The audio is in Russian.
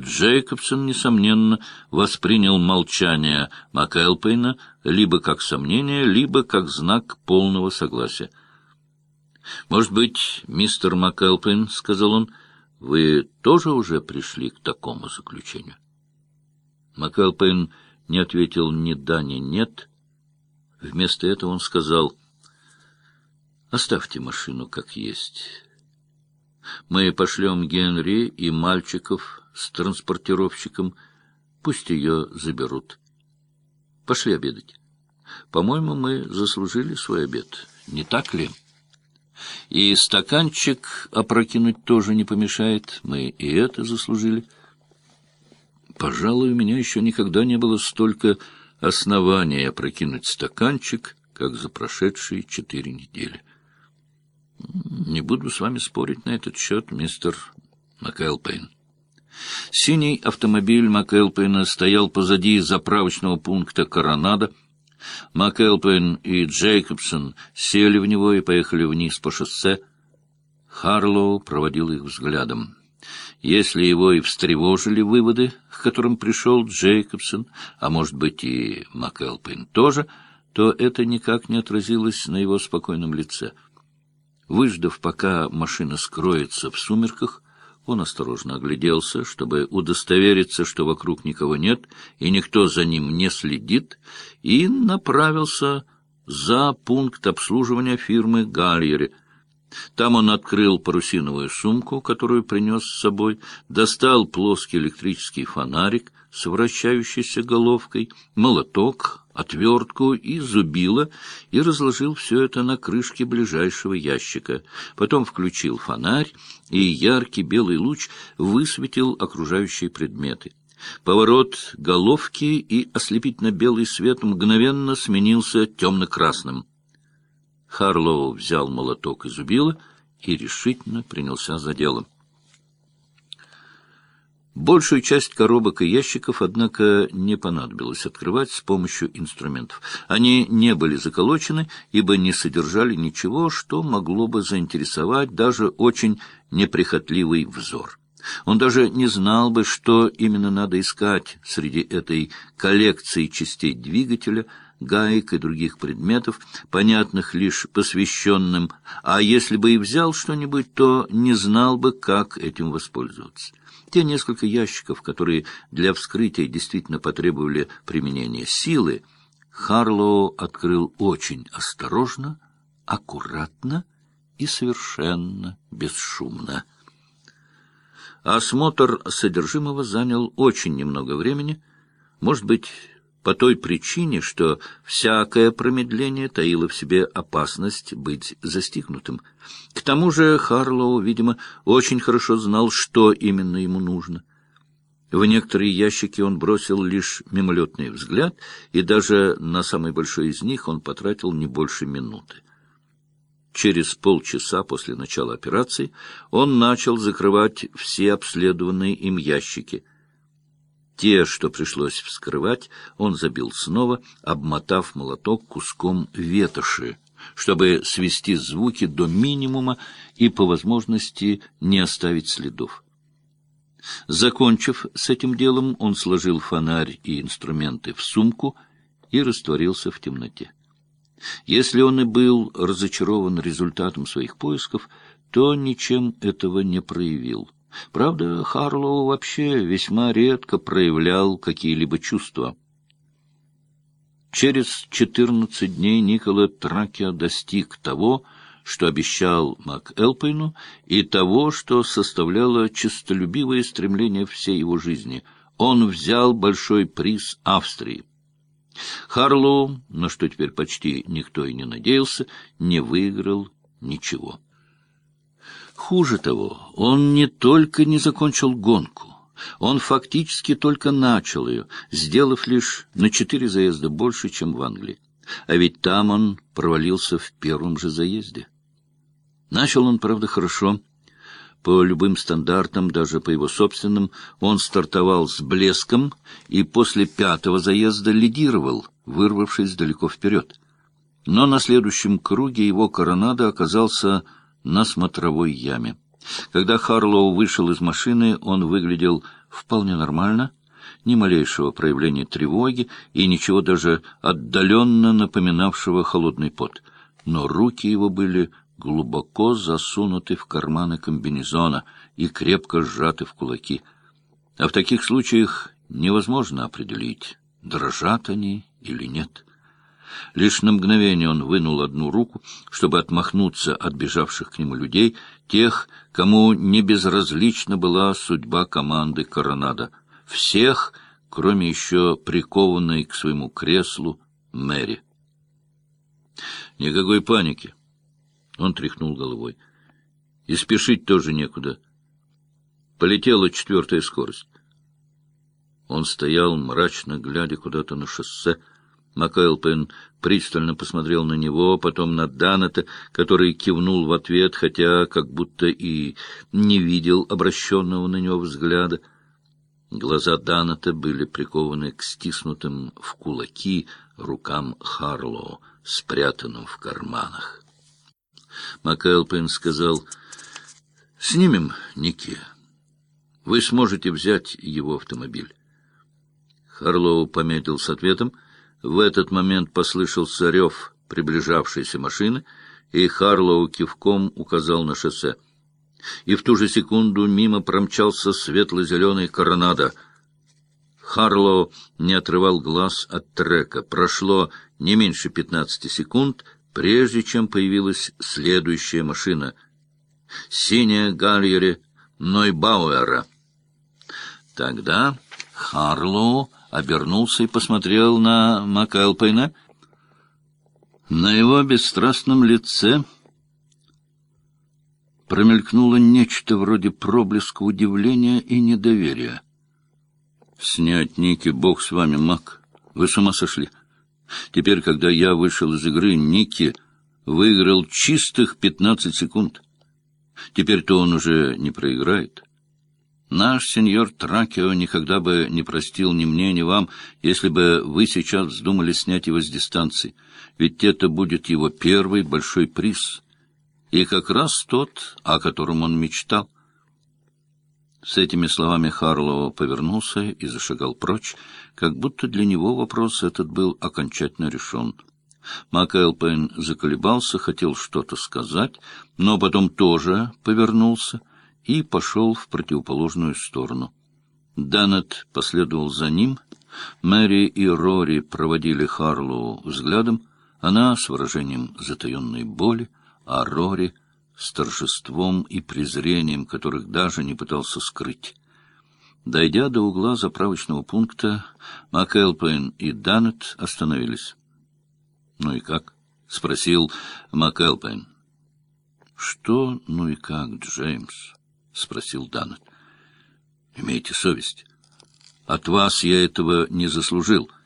Джейкобсон, несомненно, воспринял молчание МакЭлпейна либо как сомнение, либо как знак полного согласия. «Может быть, мистер МакЭлпейн, — сказал он, — вы тоже уже пришли к такому заключению?» МакЭлпейн не ответил ни да, ни нет. Вместо этого он сказал, «Оставьте машину как есть. Мы пошлем Генри и мальчиков с транспортировщиком, пусть ее заберут. Пошли обедать. По-моему, мы заслужили свой обед, не так ли?» И стаканчик опрокинуть тоже не помешает, мы и это заслужили. Пожалуй, у меня еще никогда не было столько оснований опрокинуть стаканчик, как за прошедшие четыре недели. Не буду с вами спорить на этот счет, мистер МакЭлпейн. Синий автомобиль МакЭлпейна стоял позади заправочного пункта «Коронада». МакЭлпейн и Джейкобсон сели в него и поехали вниз по шоссе. Харлоу проводил их взглядом. Если его и встревожили выводы, к которым пришел Джейкобсон, а может быть и МакЭлпин тоже, то это никак не отразилось на его спокойном лице. Выждав, пока машина скроется в сумерках, он осторожно огляделся, чтобы удостовериться, что вокруг никого нет и никто за ним не следит, и направился за пункт обслуживания фирмы «Гальери», там он открыл парусиновую сумку, которую принес с собой, достал плоский электрический фонарик с вращающейся головкой, молоток, отвертку и зубило, и разложил все это на крышке ближайшего ящика. Потом включил фонарь, и яркий белый луч высветил окружающие предметы. Поворот головки и ослепительно-белый свет мгновенно сменился темно-красным. Харлоу взял молоток и зубило и решительно принялся за дело. Большую часть коробок и ящиков, однако, не понадобилось открывать с помощью инструментов. Они не были заколочены, ибо не содержали ничего, что могло бы заинтересовать даже очень неприхотливый взор. Он даже не знал бы, что именно надо искать среди этой коллекции частей двигателя — гаек и других предметов, понятных лишь посвященным, а если бы и взял что-нибудь, то не знал бы, как этим воспользоваться. Те несколько ящиков, которые для вскрытия действительно потребовали применения силы, Харлоу открыл очень осторожно, аккуратно и совершенно бесшумно. Осмотр содержимого занял очень немного времени, может быть, по той причине, что всякое промедление таило в себе опасность быть застигнутым. К тому же Харлоу, видимо, очень хорошо знал, что именно ему нужно. В некоторые ящики он бросил лишь мимолетный взгляд, и даже на самый большой из них он потратил не больше минуты. Через полчаса после начала операции он начал закрывать все обследованные им ящики — те, что пришлось вскрывать, он забил снова, обмотав молоток куском ветоши, чтобы свести звуки до минимума и, по возможности, не оставить следов. Закончив с этим делом, он сложил фонарь и инструменты в сумку и растворился в темноте. Если он и был разочарован результатом своих поисков, то ничем этого не проявил. Правда, Харлоу вообще весьма редко проявлял какие-либо чувства. Через четырнадцать дней Никола Тракия достиг того, что обещал МакЭлпейну, и того, что составляло честолюбивое стремление всей его жизни. Он взял большой приз Австрии. Харлоу, на что теперь почти никто и не надеялся, не выиграл ничего. Хуже того, он не только не закончил гонку, он фактически только начал ее, сделав лишь на четыре заезда больше, чем в Англии. А ведь там он провалился в первом же заезде. Начал он, правда, хорошо. По любым стандартам, даже по его собственным, он стартовал с блеском и после пятого заезда лидировал, вырвавшись далеко вперед. Но на следующем круге его коронада оказался на смотровой яме. Когда Харлоу вышел из машины, он выглядел вполне нормально, ни малейшего проявления тревоги и ничего даже отдаленно напоминавшего холодный пот. Но руки его были глубоко засунуты в карманы комбинезона и крепко сжаты в кулаки. А в таких случаях невозможно определить, дрожат они или нет. Лишь на мгновение он вынул одну руку, чтобы отмахнуться от бежавших к нему людей, тех, кому не безразлична была судьба команды Коронада. Всех, кроме еще прикованной к своему креслу Мэри. Никакой паники. Он тряхнул головой. И спешить тоже некуда. Полетела четвертая скорость. Он стоял, мрачно глядя куда-то на шоссе, МакЭлпен пристально посмотрел на него, потом на Данета, который кивнул в ответ, хотя как будто и не видел обращенного на него взгляда. Глаза Данета были прикованы к стиснутым в кулаки рукам Харлоу, спрятанным в карманах. МакЭлпен сказал, «Снимем Ники. Вы сможете взять его автомобиль». Харлоу пометил с ответом — в этот момент послышался рев приближавшейся машины, и Харлоу кивком указал на шоссе. И в ту же секунду мимо промчался светло-зеленый коронада. Харлоу не отрывал глаз от трека. Прошло не меньше пятнадцати секунд, прежде чем появилась следующая машина. Синяя Гальере Нойбауэра. Тогда Харлоу обернулся и посмотрел на Макалпейна. На его бесстрастном лице промелькнуло нечто вроде проблеска удивления и недоверия. «Снять Ники, бог с вами, Мак. Вы с ума сошли. Теперь, когда я вышел из игры, Ники выиграл чистых пятнадцать секунд. Теперь-то он уже не проиграет». Наш сеньор Тракио никогда бы не простил ни мне, ни вам, если бы вы сейчас вздумали снять его с дистанции, ведь это будет его первый большой приз, и как раз тот, о котором он мечтал. С этими словами Харлоу повернулся и зашагал прочь, как будто для него вопрос этот был окончательно решен. МакЭлпейн заколебался, хотел что-то сказать, но потом тоже повернулся — и пошел в противоположную сторону. Данет последовал за ним. Мэри и Рори проводили Харлоу взглядом, она с выражением затаенной боли, а Рори с торжеством и презрением, которых даже не пытался скрыть. Дойдя до угла заправочного пункта, МакЭлпейн и Данет остановились. — Ну и как? — спросил МакЭлпейн. — Что «ну и как, Джеймс?» — спросил Данет. — Имейте совесть. От вас я этого не заслужил. —